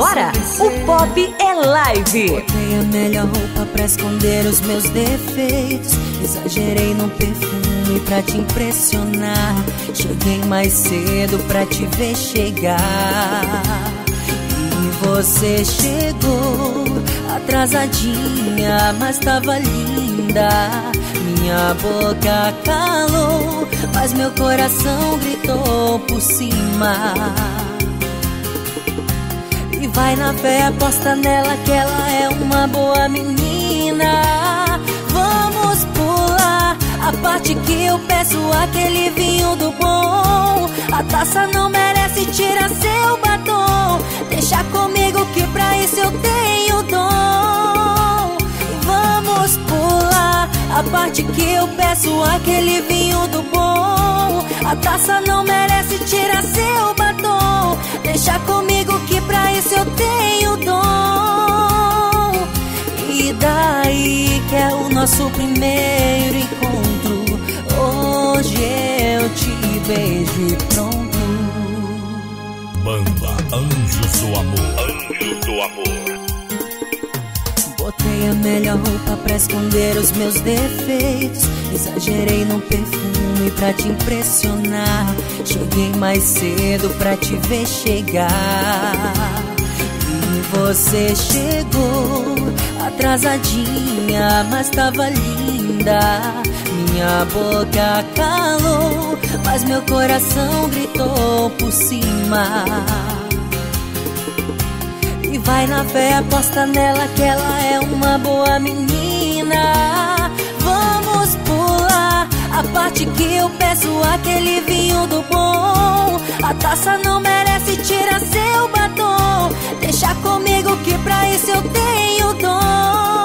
Agora, o Pop é Live. Botei a melhor roupa pra esconder os meus defeitos. Exagerei no perfume pra te impressionar. Cheguei mais cedo pra te ver chegar. E você chegou atrasadinha, mas tava linda. Minha boca calou, mas meu coração gritou por cima. Vai na fé, aposta nela que ela é uma boa menina. Vamos pular a parte que eu peço aquele vinho do bom. A taça não merece tirar seu batom. Deixa comigo que pra isso eu tenho dom. Vamos pular a parte que eu peço aquele vinho do bom. A taça não merece tirar seu nosso primeiro encontro. Hoje eu te beijo e pronto. Banda Anjos do Amor. Anjos do Amor. Botei a melhor roupa pra esconder os meus defeitos. Exagerei no perfume pra te impressionar. Cheguei mais cedo pra te ver chegar. E você chegou atrasadinha, mas tava linda. Minha boca calou, mas meu coração gritou por cima. E vai na fé, aposta nela que ela é uma boa menina. Vamos pular a parte que eu peço aquele vinho do bom. A taça não merece tirar seu batom. Deixa comigo que pra isso eu tenho